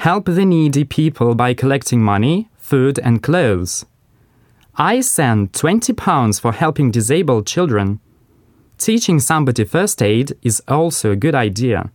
Help the needy people by collecting money, food, and clothes. I send 20 pounds for helping disabled children. Teaching somebody first aid is also a good idea.